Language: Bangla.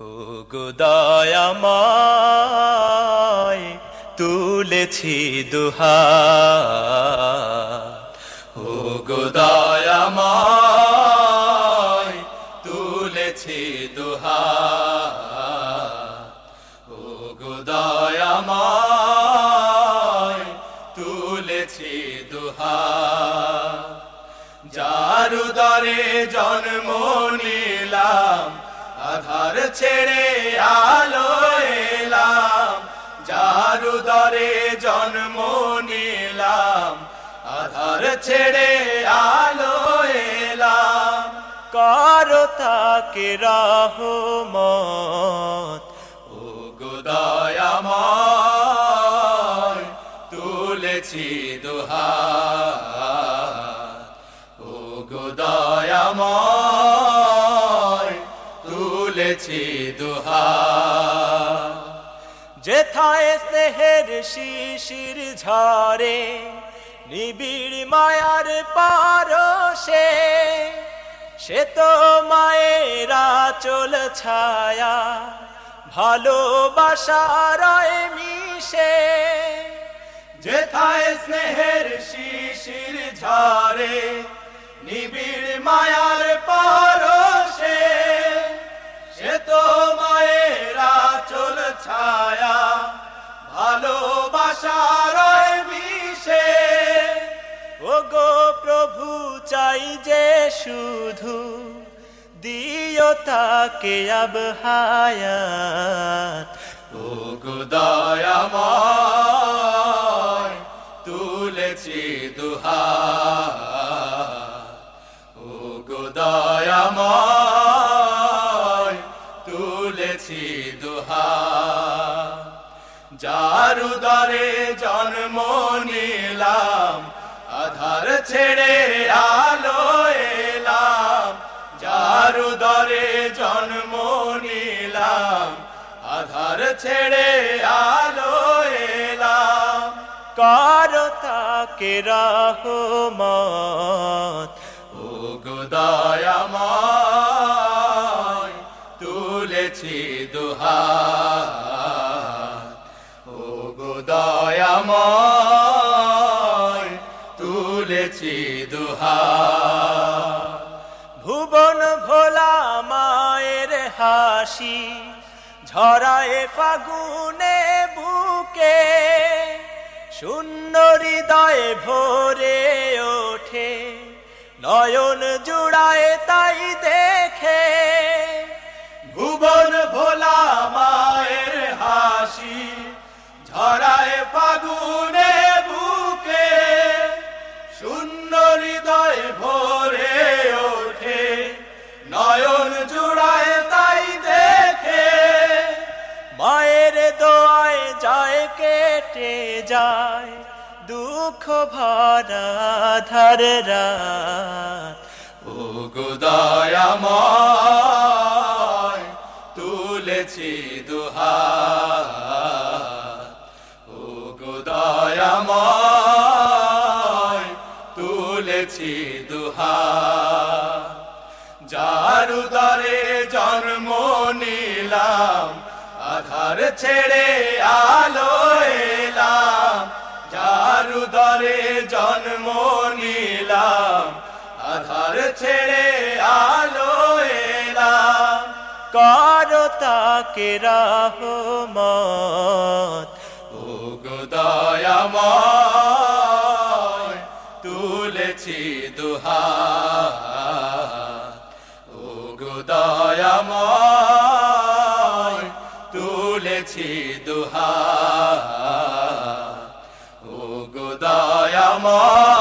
ও গোদায়ামায় তুলেছি দুহা। ও গোদায়ামায় তুলেছি দুহা। ও গোদায়ামায় তুলেছি দুহা। যারুদরে জন্ম নিলাম আধার ছেড়ে আলো এলাম যারুদরে জন্ম নিলাম। আধার ছেড়ে আলো এলাম, কারও তাকে রহমত। ও গোদায়াময় তুলেছি দোহা ও গোদায়াময় তুলেছি দোহা যেথায় স্নেহের শিশির ঝরে, নিবিড় মায়ার পারসে সে তো মায়েরা চল ছায়া, ভালোবাসার মিশে। যেথায় স্নেহের শিশির ঝরে, নিবিড় মায়ার শুধু দিও তাকে আব হায়াত। ও গো দয়াময়, তুলেছি দুহা ও গো দয়াময়, তুলেছি দুহা যারুদরে জন্ম নিলাম, আধার ছেড়ে আলো ছেড়ে আলো এলাম। কারও তাকে রহমত? ও গোদায়াময় তুলেছি দুহা ও গোদায়াময় তুলেছি দুহা ভুবন ভোলা মায়ের হাসি ঝরায় ফাগুনে বুকে, শূন্য হৃদয়ে ভরে ওঠে। নয়ন জুড়ায় তাই দেখে, ভুবন ভোলা মায়ের হাসি। ঝরায় ফাগুনে বুকে, শূন্য হৃদয় ভরে দুঃখ ভরা ধর ও গোদায়াময় তুলেছি দুহা ও গোদায়াময় তুলেছি দুহা যারুদরে জন্ম নিলাম, আধার ছেড়ে আলো যারুদরে জন্ম নিলাম। আধার ছেড়ে আলো এলাম। কারও তাকে রহমত। ও তুলেছি দুহা ও গোদায়াময় গোদায়াময়